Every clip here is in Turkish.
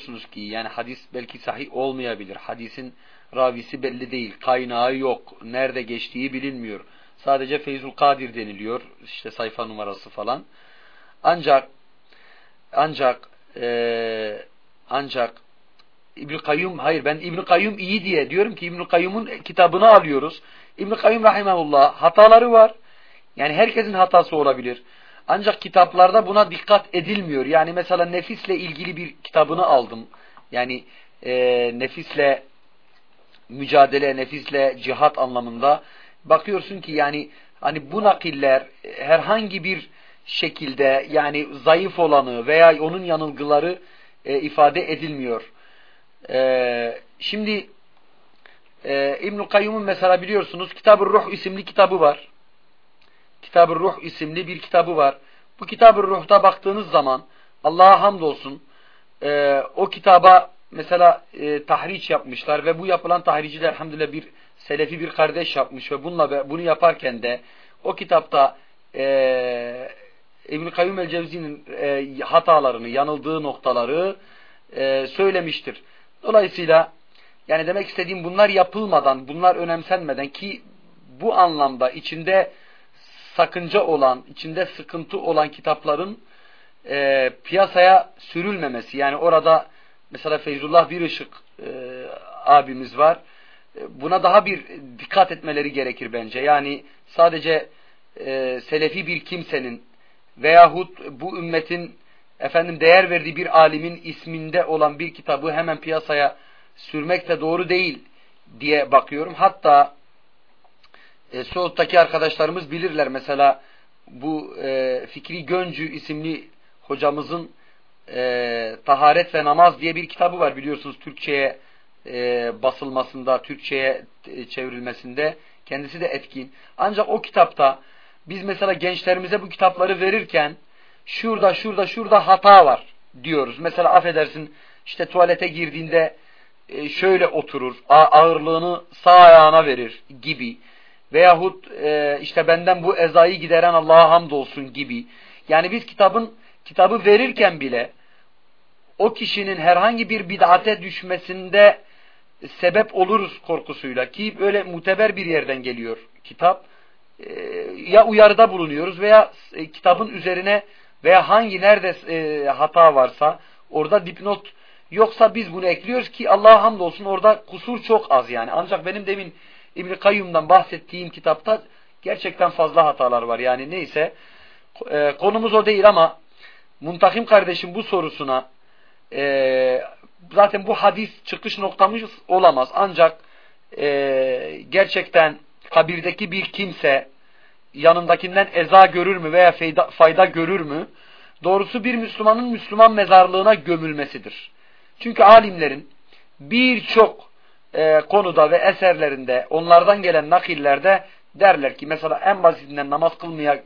biliyorsunuz ki yani hadis belki sahih olmayabilir. Hadisin ravisi belli değil. Kaynağı yok. Nerede geçtiği bilinmiyor. Sadece Feyzul Kadir deniliyor. İşte sayfa numarası falan. Ancak ancak e, ancak İbn Kayyum hayır ben İbn Kayyum iyi diye diyorum ki İbn Kayyum'un kitabını alıyoruz. İbn Kayyum rahimehullah hataları var. Yani herkesin hatası olabilir. Ancak kitaplarda buna dikkat edilmiyor. Yani mesela nefisle ilgili bir kitabını aldım. Yani e, nefisle mücadele, nefisle cihat anlamında bakıyorsun ki yani hani bu nakiller herhangi bir şekilde yani zayıf olanı veya onun yanılgıları e, ifade edilmiyor. E, şimdi e, İbn-i Kayyum'un mesela biliyorsunuz Kitab-ı Ruh isimli kitabı var. Kitab-ı Ruh isimli bir kitabı var. Bu Kitab-ı Ruh'ta baktığınız zaman Allah'a hamdolsun e, o kitaba mesela e, tahriç yapmışlar ve bu yapılan tahrici de elhamdülillah bir selefi bir kardeş yapmış ve bununla bunu yaparken de o kitapta e, İbn-i Kayyum el-Cevzi'nin e, hatalarını, yanıldığı noktaları e, söylemiştir. Dolayısıyla yani demek istediğim bunlar yapılmadan, bunlar önemsenmeden ki bu anlamda içinde sakınca olan, içinde sıkıntı olan kitapların e, piyasaya sürülmemesi. Yani orada mesela Feyzullah Birışık e, abimiz var. E, buna daha bir dikkat etmeleri gerekir bence. Yani sadece e, selefi bir kimsenin veyahut bu ümmetin efendim değer verdiği bir alimin isminde olan bir kitabı hemen piyasaya sürmek de doğru değil diye bakıyorum. Hatta e, Suud'daki arkadaşlarımız bilirler. Mesela bu e, Fikri Göncü isimli hocamızın e, Taharet ve Namaz diye bir kitabı var biliyorsunuz Türkçe'ye e, basılmasında, Türkçe'ye e, çevrilmesinde kendisi de etkin. Ancak o kitapta biz mesela gençlerimize bu kitapları verirken şurada, şurada, şurada hata var diyoruz. Mesela affedersin işte tuvalete girdiğinde e, şöyle oturur, ağırlığını sağ ayağına verir gibi veyahut e, işte benden bu ezayı gideren Allah'a hamdolsun gibi. Yani biz kitabın kitabı verirken bile o kişinin herhangi bir bid'ate düşmesinde sebep oluruz korkusuyla ki böyle muteber bir yerden geliyor kitap. E, ya uyarıda bulunuyoruz veya e, kitabın üzerine veya hangi nerede e, hata varsa orada dipnot yoksa biz bunu ekliyoruz ki Allah'a hamdolsun orada kusur çok az yani. Ancak benim demin İbn Kayyum'dan bahsettiğim kitapta gerçekten fazla hatalar var. Yani neyse e, konumuz o değil ama Muntakim kardeşim bu sorusuna e, zaten bu hadis çıkış noktamız olamaz. Ancak e, gerçekten kabirdeki bir kimse yanındakinden eza görür mü veya fayda, fayda görür mü? Doğrusu bir Müslümanın Müslüman mezarlığına gömülmesidir. Çünkü alimlerin birçok e, konuda ve eserlerinde onlardan gelen nakillerde derler ki mesela en basitinden namaz kılmayan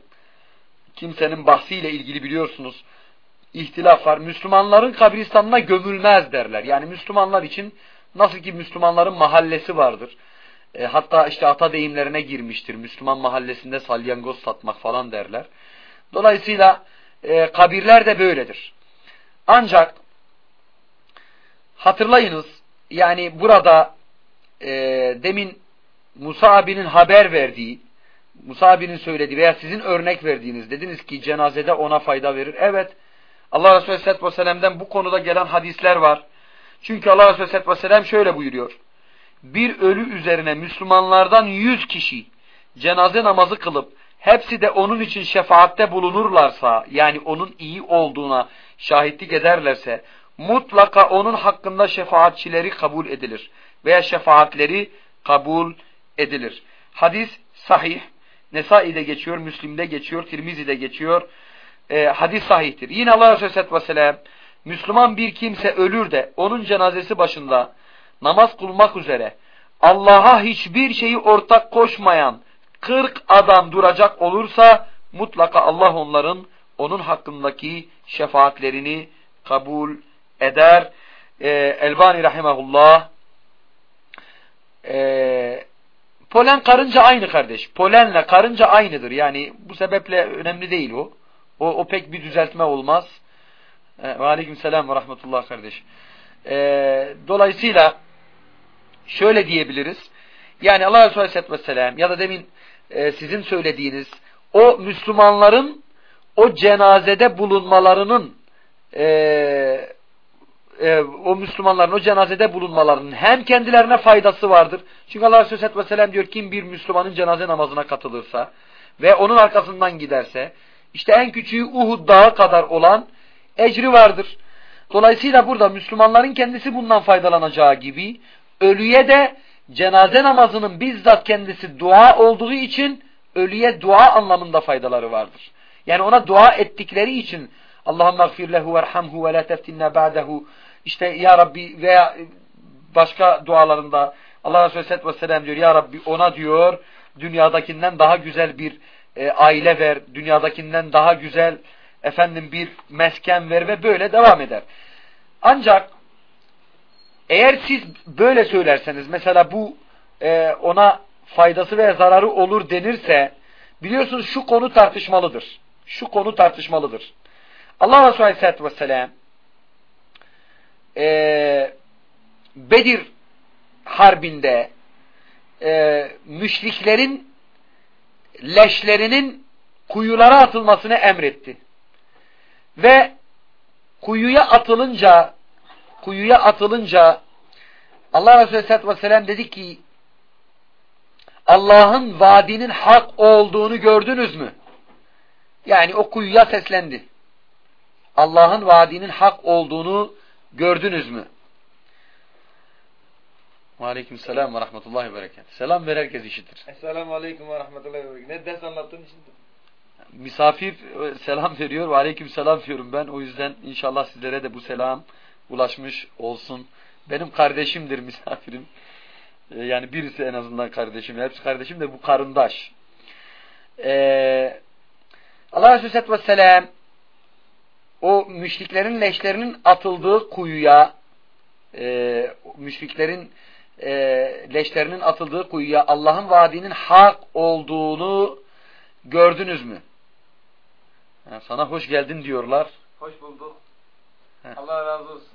kimsenin bahsiyle ilgili biliyorsunuz ihtilaf var. Müslümanların kabristanına gömülmez derler. Yani Müslümanlar için nasıl ki Müslümanların mahallesi vardır. E, hatta işte ata deyimlerine girmiştir. Müslüman mahallesinde salyangoz satmak falan derler. Dolayısıyla e, kabirler de böyledir. Ancak hatırlayınız yani burada e, demin Musa abinin haber verdiği, Musa abinin söylediği veya sizin örnek verdiğiniz dediniz ki cenazede ona fayda verir. Evet Allah Resulü Aleyhisselatü Vesselam'dan bu konuda gelen hadisler var. Çünkü Allah Resulü Aleyhisselatü Vesselam şöyle buyuruyor. Bir ölü üzerine Müslümanlardan yüz kişi cenaze namazı kılıp hepsi de onun için şefaatte bulunurlarsa yani onun iyi olduğuna şahitlik ederlerse mutlaka onun hakkında şefaatçileri kabul edilir veya şefaatleri kabul edilir. Hadis sahih. Nesai'de geçiyor, Müslim'de geçiyor, Tirmizi'de geçiyor. E, hadis sahihtir. Yine Allah Resulü Aleyhisselatü Vesselam Müslüman bir kimse ölür de onun cenazesi başında namaz kılmak üzere Allah'a hiçbir şeyi ortak koşmayan 40 adam duracak olursa mutlaka Allah onların onun hakkındaki şefaatlerini kabul eder. Ee, Elbani Rahimahullah e, polen karınca aynı kardeş. Polenle karınca aynıdır. Yani bu sebeple önemli değil o. O, o pek bir düzeltme olmaz. E, ve aleyküm selam ve rahmetullah kardeş. E, dolayısıyla şöyle diyebiliriz. Yani Allah Resulü Aleyhisselatü Vesselam ya da demin e, sizin söylediğiniz o Müslümanların o cenazede bulunmalarının e, e, o Müslümanların o cenazede bulunmalarının hem kendilerine faydası vardır. Çünkü Allah Resulü Aleyhisselatü Vesselam diyor kim bir Müslümanın cenaze namazına katılırsa ve onun arkasından giderse işte en küçüğü Uhud dağı kadar olan ecri vardır. Dolayısıyla burada Müslümanların kendisi bundan faydalanacağı gibi ölüye de cenaze namazının bizzat kendisi dua olduğu için ölüye dua anlamında faydaları vardır. Yani ona dua ettikleri için Allahümme gfir lehu verhamhu ve la teftinne ba'dehu işte ya Rabbi veya başka dualarında Allah Resulü Aleyhisselatü Vesselam diyor ya Rabbi ona diyor dünyadakinden daha güzel bir e, aile ver, dünyadakinden daha güzel efendim bir mesken ver ve böyle devam eder. Ancak eğer siz böyle söylerseniz mesela bu e, ona faydası veya zararı olur denirse biliyorsunuz şu konu tartışmalıdır. Şu konu tartışmalıdır. Allah Resulü Aleyhisselatü Vesselam e, Bedir harbinde e, müşriklerin leşlerinin kuyulara atılmasını emretti. Ve kuyuya atılınca kuyuya atılınca Allah Resulü Aleyhisselatü Vesselam dedi ki Allah'ın vaadinin hak olduğunu gördünüz mü? Yani o kuyuya seslendi. Allah'ın vaadinin hak olduğunu gördünüz mü? Aleyküm selam ve rahmetullahi ve berekat. Selam ver herkes işitir. Esselamu aleyküm ve rahmetullahi ve berekat. Ne ders anlattığın için? Misafir e, selam veriyor ve aleyküm selam diyorum ben. O yüzden inşallah sizlere de bu selam ulaşmış olsun. Benim kardeşimdir misafirim. E, yani birisi en azından kardeşim. Hepsi kardeşim de bu karındaş. Ee, Allah Resulü Vesselam o müşriklerin leşlerinin atıldığı kuyuya e, müşriklerin e, leşlerinin atıldığı kuyuya Allah'ın vaadinin hak olduğunu gördünüz mü? Ha, sana hoş geldin diyorlar. Hoş bulduk. He. Allah razı olsun.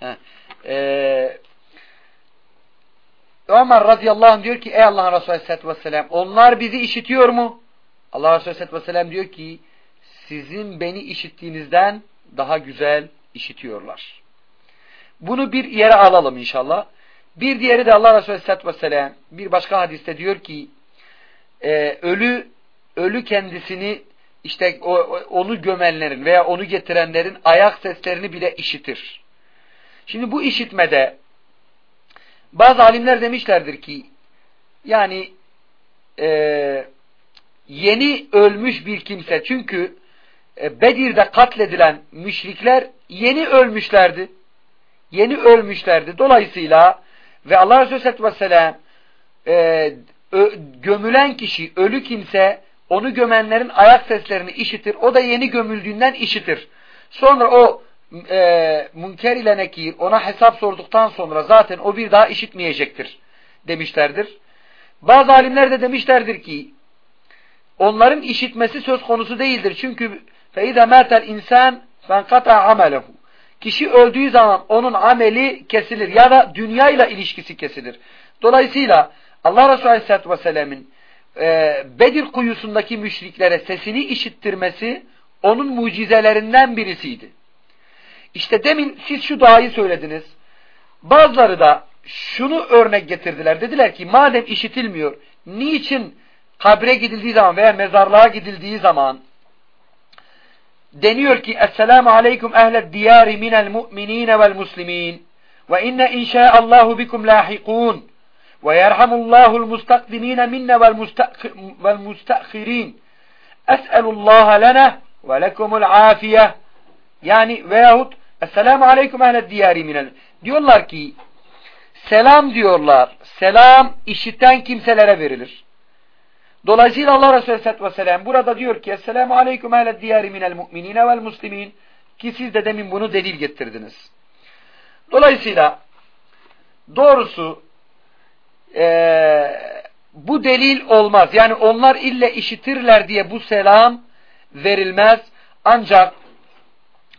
He. Ee, Ömer radıyallahu anh diyor ki ey Allah'ın Resulü aleyhissalatü vesselam onlar bizi işitiyor mu? Allah Resulü aleyhissalatü vesselam diyor ki sizin beni işittiğinizden daha güzel işitiyorlar. Bunu bir yere alalım inşallah. Bir diğeri de Allah Resulü Aleyhisselatü Vesselam bir başka hadiste diyor ki e, ölü ölü kendisini işte o, onu gömenlerin veya onu getirenlerin ayak seslerini bile işitir. Şimdi bu işitmede bazı alimler demişlerdir ki yani e, yeni ölmüş bir kimse çünkü Bedir'de katledilen müşrikler yeni ölmüşlerdi. Yeni ölmüşlerdi. Dolayısıyla ve Allah Resulü Vesselam e, gömülen kişi, ölü kimse onu gömenlerin ayak seslerini işitir. O da yeni gömüldüğünden işitir. Sonra o e, münker ile nekir ona hesap sorduktan sonra zaten o bir daha işitmeyecektir demişlerdir. Bazı alimler de demişlerdir ki onların işitmesi söz konusu değildir. Çünkü فَاِذَا مَاتَ الْاِنْسَانِ فَاَنْقَطَعَ عَمَلَهُ Kişi öldüğü zaman onun ameli kesilir ya da dünya ile ilişkisi kesilir. Dolayısıyla Allah Resulü Aleyhisselatü Vesselam'ın e, Bedir kuyusundaki müşriklere sesini işittirmesi onun mucizelerinden birisiydi. İşte demin siz şu duayı söylediniz. Bazıları da şunu örnek getirdiler. Dediler ki madem işitilmiyor, niçin kabre gidildiği zaman veya mezarlığa gidildiği zaman deniyor ki Esselamu aleyküm ehled diyari minel mu'minine vel muslimin ve inne inşaallahu bikum lahikun ve yerhamullahul mustakdimine minne vel mustakhirin es'elullaha lena ve lekumul afiye yani veyahut Esselamu aleyküm ehled diyari minel. Diyorlar ki selam diyorlar. Selam işiten kimselere verilir Dolayısıyla Allah Resulü Aleyhisselatü Vesselam burada diyor ki Esselamu Aleyküm ehled diyari minel mu'minine vel muslimin ki siz de demin bunu delil getirdiniz. Dolayısıyla doğrusu ee, bu delil olmaz. Yani onlar ille işitirler diye bu selam verilmez. Ancak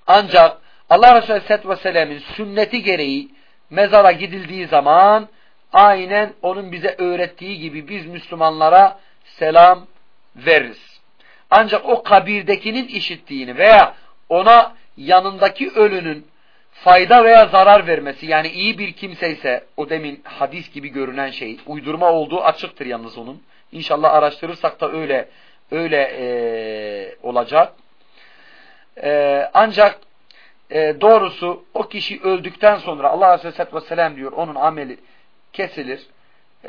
ancak Allah Resulü Aleyhisselatü Vesselam'ın sünneti gereği mezara gidildiği zaman aynen onun bize öğrettiği gibi biz Müslümanlara selam veririz. Ancak o kabirdekinin işittiğini veya ona yanındaki ölünün fayda veya zarar vermesi yani iyi bir kimse ise o demin hadis gibi görünen şey uydurma olduğu açıktır yalnız onun. İnşallah araştırırsak da öyle öyle e, olacak. E, ancak e, doğrusu o kişi öldükten sonra Allah Aleyhisselatü Vesselam diyor onun ameli kesilir.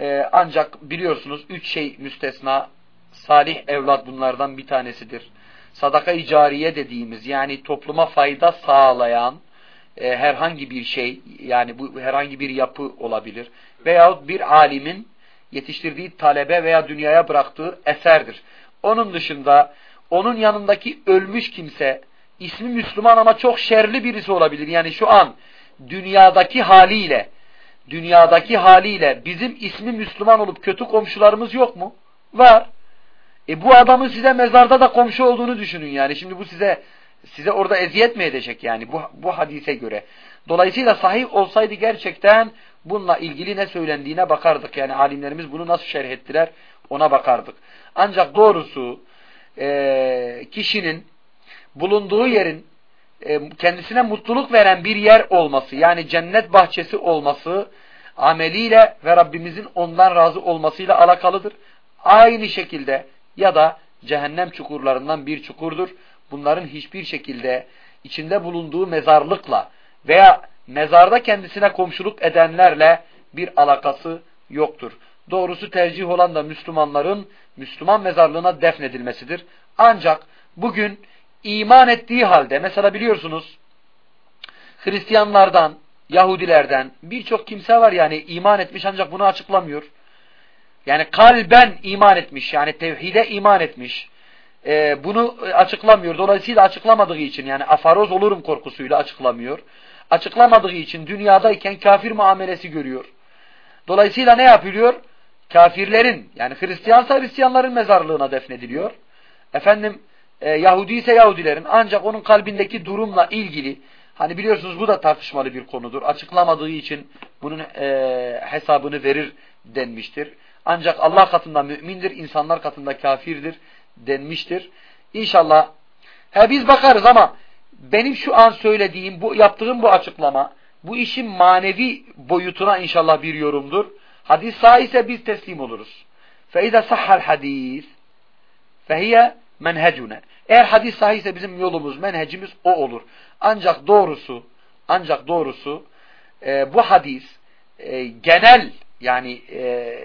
E, ancak biliyorsunuz üç şey müstesna salih evlat bunlardan bir tanesidir. Sadaka-i cariye dediğimiz yani topluma fayda sağlayan e, herhangi bir şey yani bu herhangi bir yapı olabilir. Veyahut bir alimin yetiştirdiği talebe veya dünyaya bıraktığı eserdir. Onun dışında onun yanındaki ölmüş kimse ismi Müslüman ama çok şerli birisi olabilir. Yani şu an dünyadaki haliyle dünyadaki haliyle bizim ismi Müslüman olup kötü komşularımız yok mu? Var. E bu adamın size mezarda da komşu olduğunu düşünün yani. Şimdi bu size size orada eziyet mi edecek yani bu, bu hadise göre. Dolayısıyla sahih olsaydı gerçekten bununla ilgili ne söylendiğine bakardık. Yani alimlerimiz bunu nasıl şerh ettiler ona bakardık. Ancak doğrusu e, kişinin bulunduğu yerin kendisine mutluluk veren bir yer olması yani cennet bahçesi olması ameliyle ve Rabbimizin ondan razı olmasıyla alakalıdır. Aynı şekilde ya da cehennem çukurlarından bir çukurdur. Bunların hiçbir şekilde içinde bulunduğu mezarlıkla veya mezarda kendisine komşuluk edenlerle bir alakası yoktur. Doğrusu tercih olan da Müslümanların Müslüman mezarlığına defnedilmesidir. Ancak bugün iman ettiği halde mesela biliyorsunuz Hristiyanlardan, Yahudilerden birçok kimse var yani iman etmiş ancak bunu açıklamıyor. Yani kalben iman etmiş yani tevhide iman etmiş. Ee, bunu açıklamıyor. Dolayısıyla açıklamadığı için yani afaroz olurum korkusuyla açıklamıyor. Açıklamadığı için dünyadayken kafir muamelesi görüyor. Dolayısıyla ne yapılıyor? Kafirlerin yani Hristiyansa Hristiyanların mezarlığına defnediliyor. Efendim e, Yahudi ise Yahudilerin ancak onun kalbindeki durumla ilgili hani biliyorsunuz bu da tartışmalı bir konudur. Açıklamadığı için bunun e, hesabını verir denmiştir. Ancak Allah katında mümindir, insanlar katında kafirdir denmiştir. İnşallah he biz bakarız ama benim şu an söylediğim, bu yaptığım bu açıklama bu işin manevi boyutuna inşallah bir yorumdur. Hadis sağ ise biz teslim oluruz. فَاِذَا صَحَّ الْحَد۪يث فَهِيَ menhecune. Eğer hadis sahihse bizim yolumuz, menhecimiz o olur. Ancak doğrusu, ancak doğrusu e, bu hadis e, genel yani e,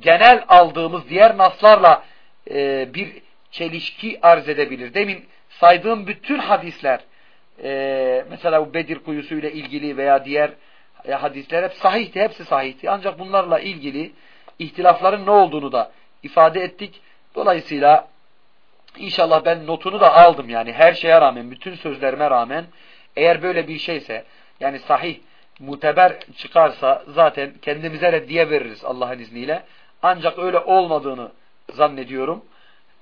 genel aldığımız diğer naslarla e, bir çelişki arz edebilir. Demin saydığım bütün hadisler e, mesela bu Bedir kuyusu ile ilgili veya diğer e, hadisler hep sahihti, hepsi sahihti. Ancak bunlarla ilgili ihtilafların ne olduğunu da ifade ettik. Dolayısıyla İnşallah ben notunu da aldım yani her şeye rağmen, bütün sözlerime rağmen eğer böyle bir şeyse yani sahih, muteber çıkarsa zaten kendimize reddiye veririz Allah'ın izniyle. Ancak öyle olmadığını zannediyorum.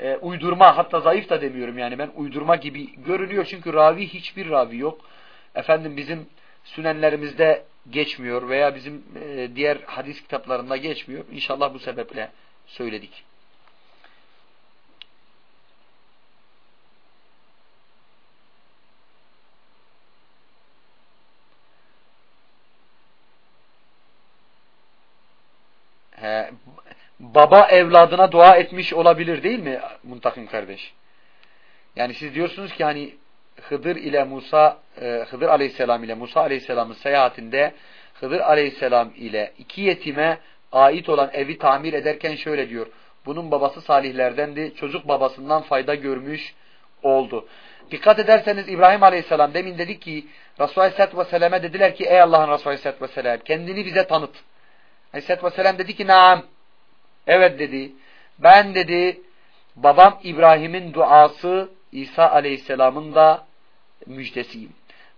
E, uydurma hatta zayıf da demiyorum yani ben uydurma gibi görünüyor çünkü ravi hiçbir ravi yok. Efendim bizim sünenlerimizde geçmiyor veya bizim e, diğer hadis kitaplarında geçmiyor. İnşallah bu sebeple söyledik. He, baba evladına dua etmiş olabilir değil mi Muntakim kardeş? Yani siz diyorsunuz ki hani Hıdır ile Musa, e, Hıdır aleyhisselam ile Musa aleyhisselamın seyahatinde Hıdır aleyhisselam ile iki yetime ait olan evi tamir ederken şöyle diyor. Bunun babası salihlerdendi. Çocuk babasından fayda görmüş oldu. Dikkat ederseniz İbrahim aleyhisselam demin dedik ki Resulü aleyhisselatü vesselam'e dediler ki ey Allah'ın Resulü aleyhisselatü vesselam kendini bize tanıt. Aleyhisselatü Vesselam dedi ki naam. Evet dedi. Ben dedi babam İbrahim'in duası İsa Aleyhisselam'ın da müjdesiyim.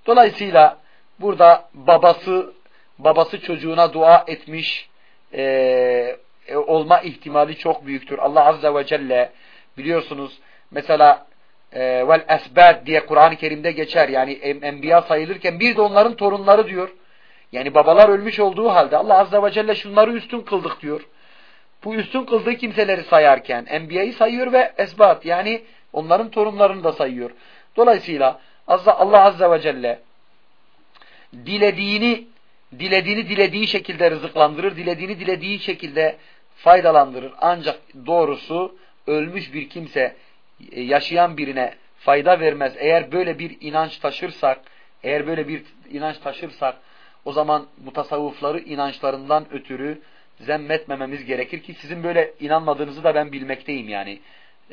Dolayısıyla burada babası babası çocuğuna dua etmiş e, olma ihtimali çok büyüktür. Allah Azze ve Celle biliyorsunuz mesela e, vel esbad diye Kur'an-ı Kerim'de geçer. Yani enbiya sayılırken bir de onların torunları diyor. Yani babalar ölmüş olduğu halde Allah Azze ve Celle şunları üstün kıldık diyor. Bu üstün kıldığı kimseleri sayarken enbiyayı sayıyor ve esbat yani onların torunlarını da sayıyor. Dolayısıyla Allah Azze ve Celle dilediğini dilediğini dilediği şekilde rızıklandırır, dilediğini dilediği şekilde faydalandırır. Ancak doğrusu ölmüş bir kimse e, yaşayan birine fayda vermez. Eğer böyle bir inanç taşırsak, eğer böyle bir inanç taşırsak o zaman mutasavvıfları inançlarından ötürü zemmetmememiz gerekir ki sizin böyle inanmadığınızı da ben bilmekteyim yani.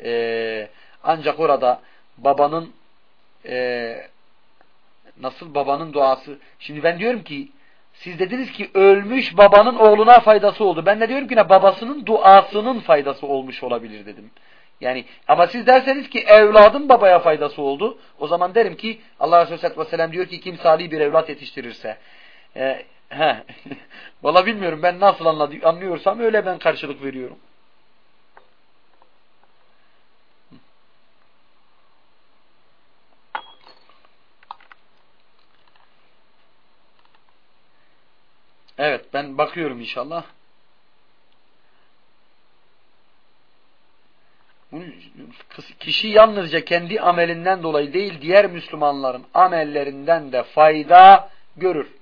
Ee, ancak orada babanın e, nasıl babanın duası. Şimdi ben diyorum ki siz dediniz ki ölmüş babanın oğluna faydası oldu. Ben de diyorum ki ne babasının duasının faydası olmuş olabilir dedim. Yani ama siz derseniz ki evladın babaya faydası oldu. O zaman derim ki Allah Resulü Aleyhisselatü Vesselam diyor ki kim salih bir evlat yetiştirirse. E, he. Valla bilmiyorum ben nasıl anlıyorsam öyle ben karşılık veriyorum. Evet ben bakıyorum inşallah. Kişi yalnızca kendi amelinden dolayı değil diğer Müslümanların amellerinden de fayda görür.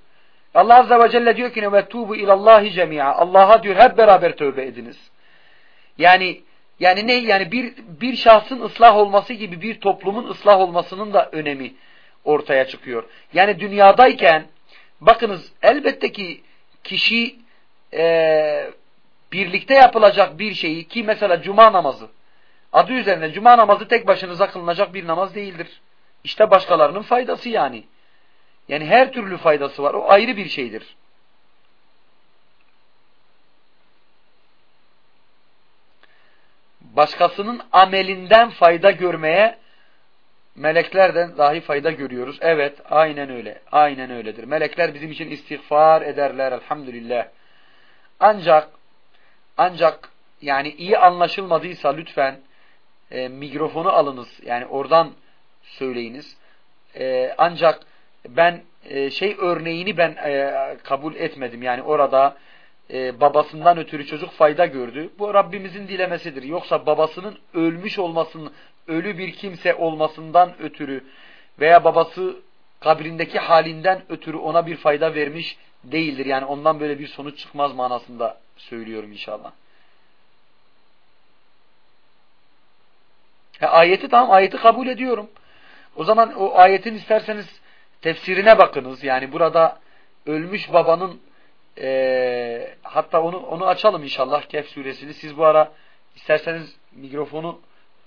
Allah Azze ve Celle diyor ki ve tubu ilallahi cemi'a. Allah'a diyor hep beraber tövbe ediniz. Yani yani ne yani bir bir şahsın ıslah olması gibi bir toplumun ıslah olmasının da önemi ortaya çıkıyor. Yani dünyadayken bakınız elbette ki kişi e, birlikte yapılacak bir şeyi ki mesela cuma namazı adı üzerinde cuma namazı tek başınıza kılınacak bir namaz değildir. İşte başkalarının faydası yani. Yani her türlü faydası var. O ayrı bir şeydir. Başkasının amelinden fayda görmeye meleklerden dahi fayda görüyoruz. Evet, aynen öyle. Aynen öyledir. Melekler bizim için istiğfar ederler elhamdülillah. Ancak ancak yani iyi anlaşılmadıysa lütfen e, mikrofonu alınız. Yani oradan söyleyiniz. E, ancak ben e, şey örneğini ben e, kabul etmedim. Yani orada e, babasından ötürü çocuk fayda gördü. Bu Rabbimizin dilemesidir. Yoksa babasının ölmüş olmasının, ölü bir kimse olmasından ötürü veya babası kabrindeki halinden ötürü ona bir fayda vermiş değildir. Yani ondan böyle bir sonuç çıkmaz manasında söylüyorum inşallah. He, ayeti tamam ayeti kabul ediyorum. O zaman o ayetin isterseniz tefsirine bakınız. Yani burada ölmüş babanın e, hatta onu onu açalım inşallah Kehf suresini. Siz bu ara isterseniz mikrofonu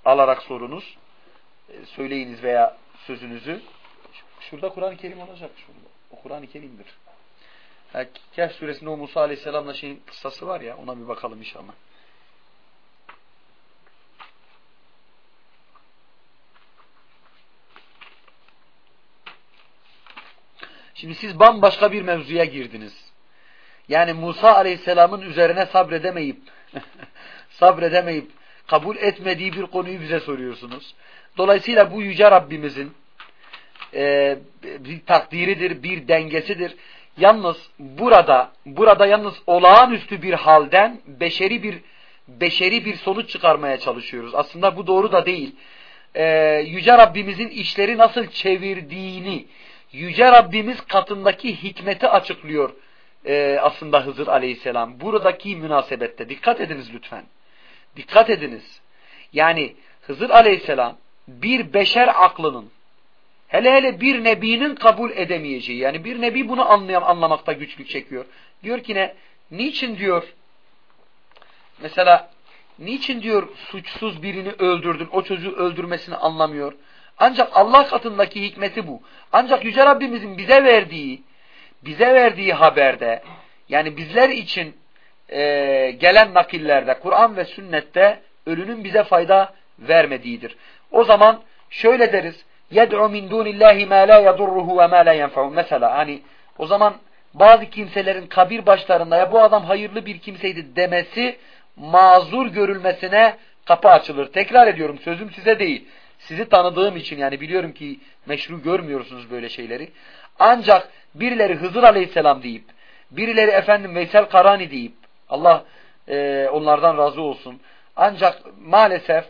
alarak sorunuz. E, söyleyiniz veya sözünüzü. Şurada Kur'an-ı Kerim olacak. Şurada. O Kur'an-ı Kerim'dir. Yani Kehf suresinde o Musa Aleyhisselam'la şeyin kıssası var ya ona bir bakalım inşallah. Şimdi siz bambaşka bir mevzuya girdiniz. Yani Musa Aleyhisselam'ın üzerine sabredemeyip sabredemeyip kabul etmediği bir konuyu bize soruyorsunuz. Dolayısıyla bu yüce Rabbimizin e, bir takdiridir, bir dengesidir. Yalnız burada burada yalnız olağanüstü bir halden beşeri bir beşeri bir sonuç çıkarmaya çalışıyoruz. Aslında bu doğru da değil. E, yüce Rabbimizin işleri nasıl çevirdiğini Yüce Rabbimiz katındaki hikmeti açıklıyor e, aslında Hızır Aleyhisselam. Buradaki münasebette dikkat ediniz lütfen. Dikkat ediniz. Yani Hızır Aleyhisselam bir beşer aklının hele hele bir nebinin kabul edemeyeceği yani bir nebi bunu anlayam, anlamakta güçlük çekiyor. Diyor ki ne? Niçin diyor mesela niçin diyor suçsuz birini öldürdün o çocuğu öldürmesini anlamıyor. Ancak Allah katındaki hikmeti bu. Ancak Yüce Rabbimizin bize verdiği, bize verdiği haberde, yani bizler için e, gelen nakillerde, Kur'an ve sünnette ölünün bize fayda vermediğidir. O zaman şöyle deriz, يَدْعُ مِنْ دُونِ اللّٰهِ مَا لَا يَضُرُّهُ وَمَا لَا يَنْفَعُ Mesela hani o zaman bazı kimselerin kabir başlarında ya bu adam hayırlı bir kimseydi demesi mazur görülmesine kapı açılır. Tekrar ediyorum sözüm size değil. sizi tanıdığım için yani biliyorum ki meşru görmüyorsunuz böyle şeyleri. Ancak birileri Hızır Aleyhisselam deyip, birileri efendim Veysel Karani deyip, Allah e, onlardan razı olsun. Ancak maalesef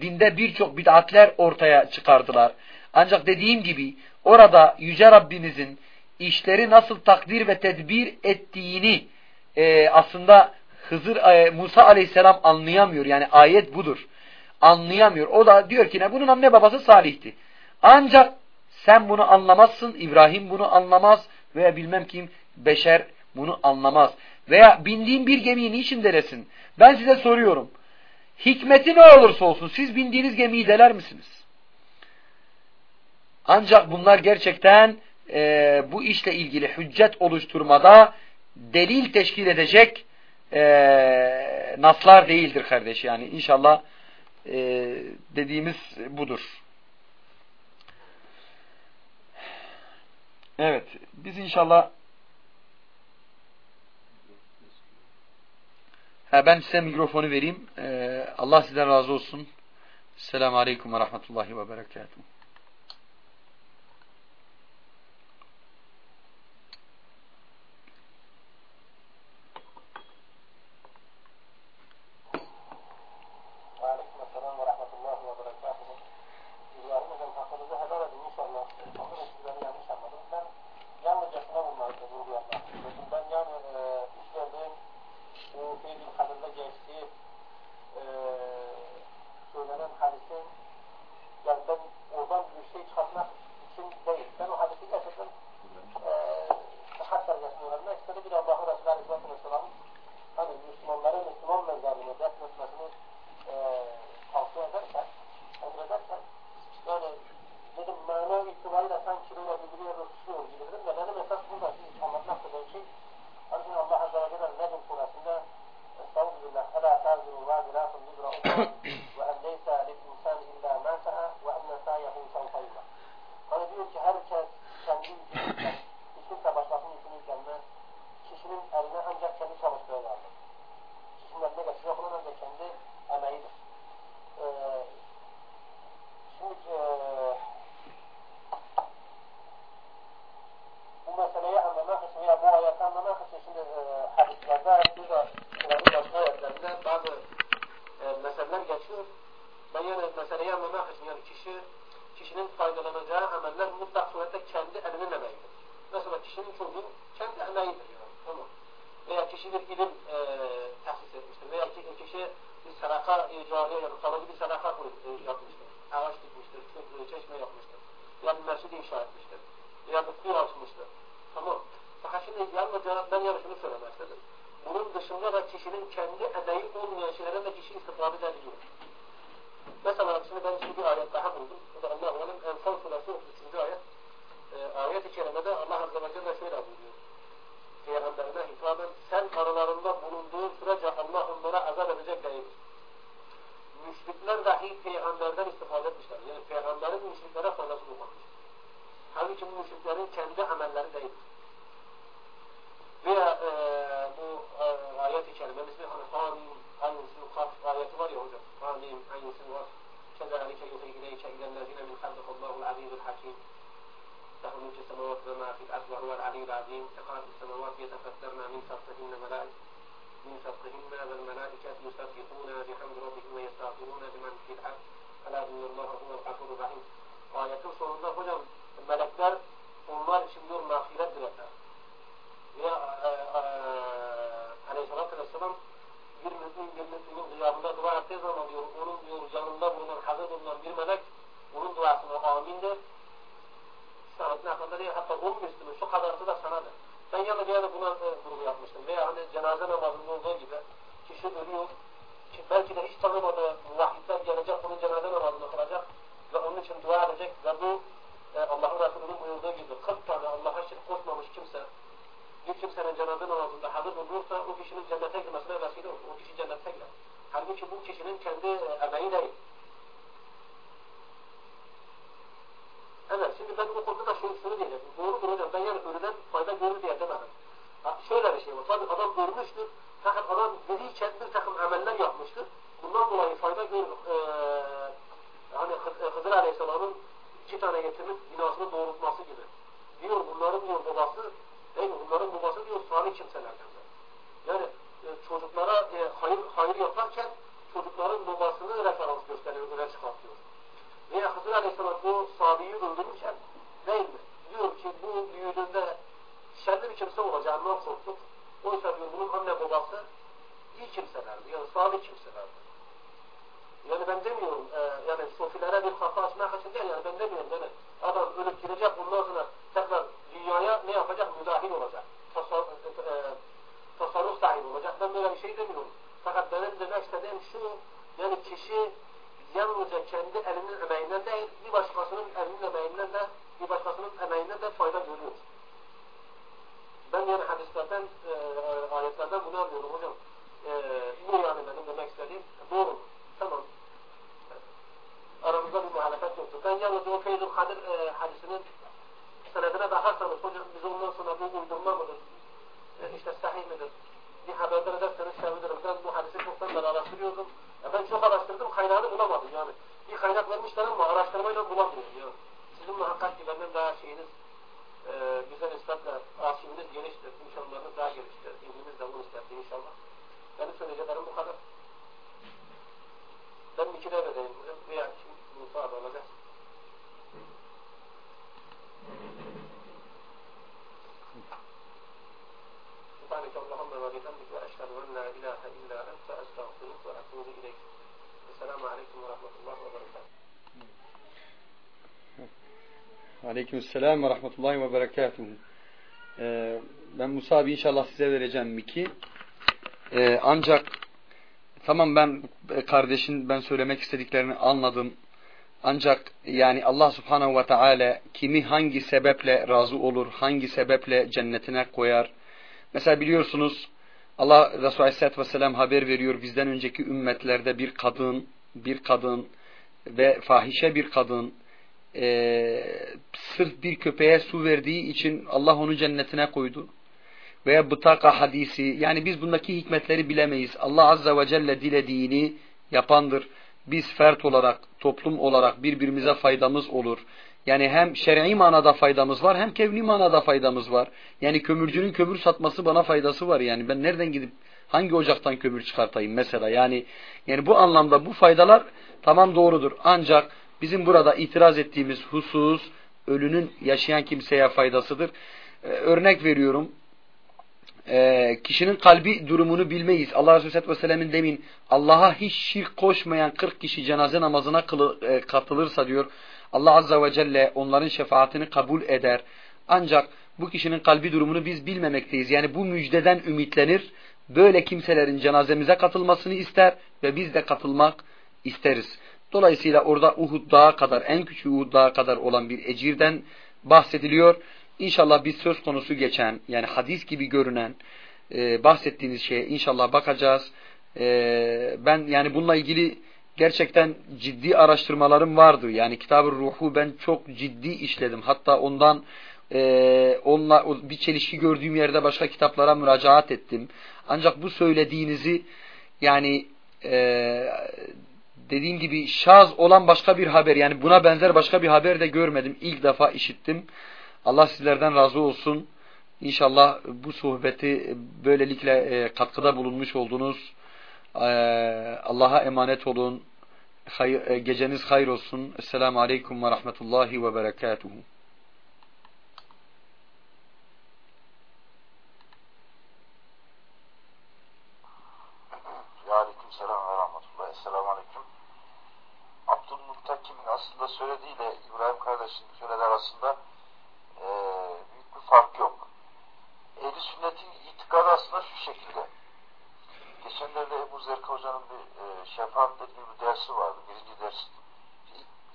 dinde birçok bid'atler ortaya çıkardılar. Ancak dediğim gibi orada Yüce Rabbimizin işleri nasıl takdir ve tedbir ettiğini e, aslında Hızır e, Musa Aleyhisselam anlayamıyor. Yani ayet budur. Anlayamıyor. O da diyor ki ne bunun anne babası Salih'ti. Ancak sen bunu anlamazsın. İbrahim bunu anlamaz veya bilmem kim beşer bunu anlamaz. Veya bindiğin bir gemiyi niçin deresin? Ben size soruyorum. Hikmeti ne olursa olsun siz bindiğiniz gemiyi deler misiniz? Ancak bunlar gerçekten e, bu işle ilgili hüccet oluşturmada delil teşkil edecek e, naslar değildir kardeş. Yani inşallah e, dediğimiz budur. Evet. Biz inşallah ha, ben size mikrofonu vereyim. Ee, Allah sizden razı olsun. Selamun Aleyküm ve Rahmetullahi ve Berekatuhu. müşrikler dahi peygamberden istifade etmişler. Yani peygamberin müşriklere faydası dokunmuş. Halbuki bu müşriklerin kendi amelleri değildir. Veya e, bu e, ayet-i kerimemiz bir hani hamim, aynısını kaf ayeti var ya hocam. Hamim, aynısını var. Kezalike yuzeyleyke ilellezine min haldekullahu azizul hakim. له ملك السماوات وما في الأرض وهو العلي العظيم تقال السماوات يتفكرن من سطحهن ملائكة من فوقهم باب يسبحون بحمد ربهم ويستغفرون لمن في الأرض ألا إن الله هو الغفور الرحيم. Ayetin sonunda hocam melekler onlar için diyor mağfiret dilekler. Ve e, vesselam bir mümin bir müminin gıyabında dua ettiği zaman diyor onun diyor yanında bulunan hazır bulunan bir melek onun duasına amin. Sanatın hakkında değil hatta on müslümün şu kadarı da sanadır. Ben ya bir yerde buna grubu yapmıştım. Veya hani cenaze namazında olduğu gibi kişi ölüyor. Ki belki de hiç tanımadığı muvahhidler gelecek, bunun cenaze namazını kılacak ve onun için dua edecek ve bu e, Allah'ın Resulü'nün buyurduğu gibi 40 tane Allah'a şirk koşmamış kimse bir kimsenin cenaze namazında hazır olursa o kişinin cennete girmesine vesile olur. O kişi cennete girer. Halbuki bu kişinin kendi e, emeği değil. Evet şimdi ben o konuda da şunu, şunu diyeceğim. Doğru mu hocam? Ben yani ölüden fayda görür diye demedim. Ha, şöyle bir şey var. Tabii adam görmüştür. Fakat adam diriyken bir takım ameller yapmıştır. Bundan dolayı fayda görür. Ee, hani e, Hızır Aleyhisselam'ın iki tane getirip binasını doğrultması gibi. Diyor bunların diyor babası değil mi? Bunların babası diyor salih kimselerden. Yani e, çocuklara e, hayır, hayır yaparken çocukların babasını referans gösteriyor, öne çıkartıyor. Veya Hızır Aleyhisselam bu sahabeyi öldürürken mi? Diyor ki bu büyüdüğünde şerli bir kimse olacağından korktuk. Oysa diyor bunun anne babası iyi kimselerdi. Yani salih kimselerdi. Yani ben demiyorum, e, yani sofilere bir kafa açmak için değil, yani ben demiyorum, yani adam ölüp gidecek, ondan sonra tekrar dünyaya ne yapacak? Müdahil olacak. Tasar, e, tasarruf sahibi olacak. Ben böyle bir şey demiyorum. Fakat benim demek istediğim şu, yani kişi yalnızca kendi elinin emeğinden değil, bir başkasının elinin emeğinden de, bir başkasının emeğinden de fayda görüyor. Ben yani hadislerden, e, ayetlerden bunu anlıyorum hocam. E, bu yani benim demek istediğim doğru. Tamam. Aramızda bir muhalefet yoktur. Ben yalnız o Feyzul Kadir e, hadisinin senedine bakarsanız hocam biz ondan sonra bu uydurma mıdır? E, işte sahih midir? Bir haberdar ederseniz sevinirim. Ben bu hadisi çoktan ben araştırıyordum. Ya ben çok araştırdım, kaynağını bulamadım yani. Bir kaynak vermişler ama araştırmayla bulamıyorum yani. Sizin muhakkak ki benden daha şeyiniz e, bize nispetle arşiviniz geniştir, imkanlarınız daha geniştir. İlminiz de bunu isterdi inşallah. Benim söyleyeceklerim bu kadar. Ben iki devredeyim veya kim müsaade olacak. Aleykümselam ve rahmetullahi ve berekatuhu. Ee, ben Musa abi inşallah size vereceğim miki. Ee, ancak tamam ben kardeşin ben söylemek istediklerini anladım. Ancak yani Allah subhanahu ve teala kimi hangi sebeple razı olur, hangi sebeple cennetine koyar. Mesela biliyorsunuz Allah Resulü Aleyhisselatü Vesselam haber veriyor bizden önceki ümmetlerde bir kadın, bir kadın ve fahişe bir kadın e, sırf bir köpeğe su verdiği için Allah onu cennetine koydu. Veya bıtaka hadisi yani biz bundaki hikmetleri bilemeyiz. Allah Azze ve Celle dilediğini yapandır. Biz fert olarak, toplum olarak birbirimize faydamız olur. Yani hem şer'i manada faydamız var hem kevni manada faydamız var. Yani kömürcünün kömür satması bana faydası var. Yani ben nereden gidip hangi ocaktan kömür çıkartayım mesela. Yani yani bu anlamda bu faydalar tamam doğrudur. Ancak bizim burada itiraz ettiğimiz husus ölünün yaşayan kimseye faydasıdır. Ee, örnek veriyorum. Ee, kişinin kalbi durumunu bilmeyiz. Allah Resulü Aleyhisselatü Vesselam'ın demin Allah'a hiç şirk koşmayan 40 kişi cenaze namazına kılı, e, katılırsa diyor Allah Azze ve Celle onların şefaatini kabul eder. Ancak bu kişinin kalbi durumunu biz bilmemekteyiz. Yani bu müjdeden ümitlenir. Böyle kimselerin cenazemize katılmasını ister ve biz de katılmak isteriz. Dolayısıyla orada Uhud Dağı kadar, en küçük Uhud Dağı kadar olan bir ecirden bahsediliyor. İnşallah biz söz konusu geçen, yani hadis gibi görünen, e, bahsettiğiniz şeye inşallah bakacağız. E, ben yani bununla ilgili gerçekten ciddi araştırmalarım vardı. Yani Kitab-ı Ruhu ben çok ciddi işledim. Hatta ondan e, onunla bir çelişki gördüğüm yerde başka kitaplara müracaat ettim. Ancak bu söylediğinizi yani e, dediğim gibi şaz olan başka bir haber yani buna benzer başka bir haber de görmedim. İlk defa işittim. Allah sizlerden razı olsun. İnşallah bu sohbeti böylelikle e, katkıda bulunmuş oldunuz. E, Allah'a emanet olun. E, geceniz hayır olsun. Esselamu Aleyküm ve Rahmetullahi ve Berekatuhu. Aleyküm selam ve rahmetullah. Esselamu aleyküm. Abdülmuttakim'in aslında söylediğiyle İbrahim kardeşin söylediği arasında e, büyük bir fark yok. Ehli sünnetin itikadı aslında şu şekilde. Geçenlerde Ebu Zerka Hoca'nın bir e, şefaatle ilgili bir dersi vardı. Birinci ders,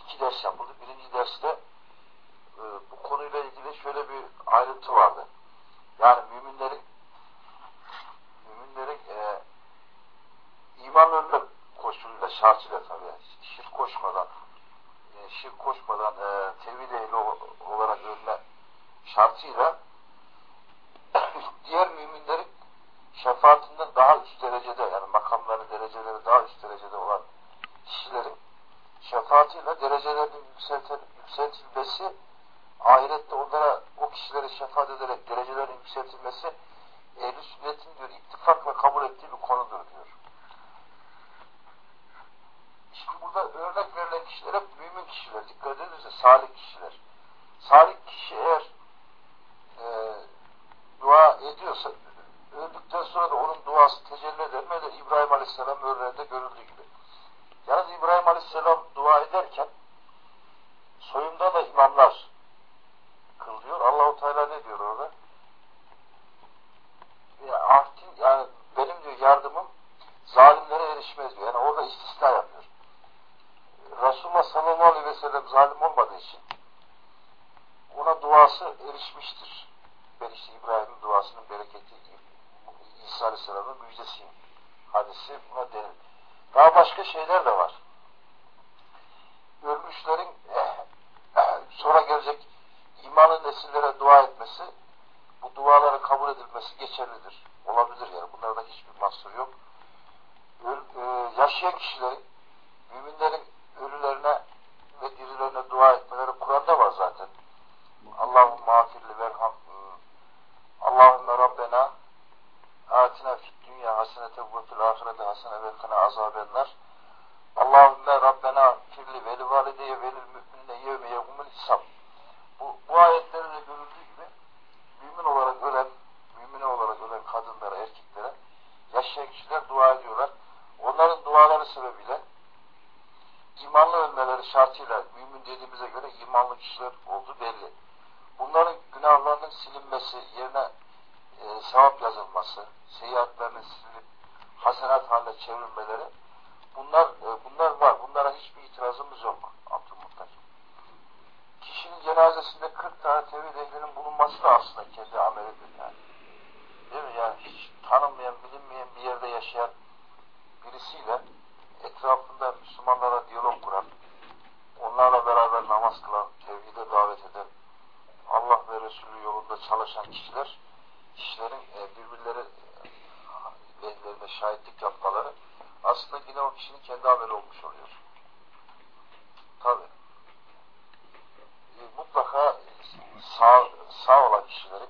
iki ders yapıldı. Birinci derste e, bu konuyla ilgili şöyle bir ayrıntı vardı. Yani müminlerin müminlerin e, iman ölme koşuluyla, şartıyla tabii. Yani şirk koşmadan, e, şirk koşmadan e, tevhid ehli olarak ölme şartıyla diğer müminlerin şefaatinden daha üst derecede yani makamları dereceleri daha üst derecede olan kişilerin şefaatiyle yükseltilmesi ahirette onlara o kişilere şefaat ederek derecelerin yükseltilmesi ehl sünnetin diyor ittifakla kabul ettiği bir konudur diyor. Şimdi burada örnek verilen kişiler hep mümin kişiler. Dikkat edinize salih kişiler. Salih kişi eğer e, dua ediyorsa öldükten sonra da onun duası tecelli eder mi? Eder. İbrahim Aleyhisselam örneğinde görüldüğü gibi. Yalnız İbrahim Aleyhisselam dua ederken soyunda da imamlar kılıyor. Allahu Teala ne diyor orada? Ya, ahtin, yani benim diyor yardımım zalimlere erişmez diyor. Yani orada istisna yapıyor. Resulullah sallallahu aleyhi ve sellem zalim olmadığı için ona duası erişmiştir. Ben işte İbrahim'in duasının bereketi İsa aleyhisselamın müjdesiyim. Hadisi buna denir. Daha başka şeyler de var. Ölmüşlerin sonra gelecek imanın nesillere dua etmesi bu duaların kabul edilmesi geçerlidir. Olabilir yani. Bunlarda hiçbir mahsur yok. Öl, e, yaşayan kişilerin müminlerin ölülerine ve dirilerine dua etmeleri Kur'an'da var zaten. Allahümme mağfirli verham Allahümme Rabbena atina fid dünya hasenete ve fil ahirete hasene ve kına azabenler Allahümme Rabbena firli veli valideye velil müminine yevme yevmul hisab bu, bu ayetlerinde görüldüğü gibi mümin olarak ölen mümine olarak ölen kadınlara, erkeklere yaşayan kişiler dua ediyorlar. Onların duaları sebebiyle imanlı ölmeleri şartıyla mümin dediğimize göre imanlı kişiler oldu belli. Bunların günahlarının silinmesi, yerine e, sevap yazılması, seyahatlerinin silinip hasenat haline çevrilmeleri bunlar e, bunlar var. Bunlara hiçbir itirazımız yok. Cenazesinde 40 tane tevhid ehlinin bulunması da aslında kendi amelidir yani. Değil mi? Yani hiç tanınmayan, bilinmeyen bir yerde yaşayan birisiyle etrafında Müslümanlara diyalog kuran, onlarla beraber namaz kılan, tevhide davet eden, Allah ve Resulü yolunda çalışan kişiler, kişilerin e, birbirleri lehlerine şahitlik yapmaları aslında yine o kişinin kendi ameli olmuş oluyor mutlaka sağ, sağ olan kişilerin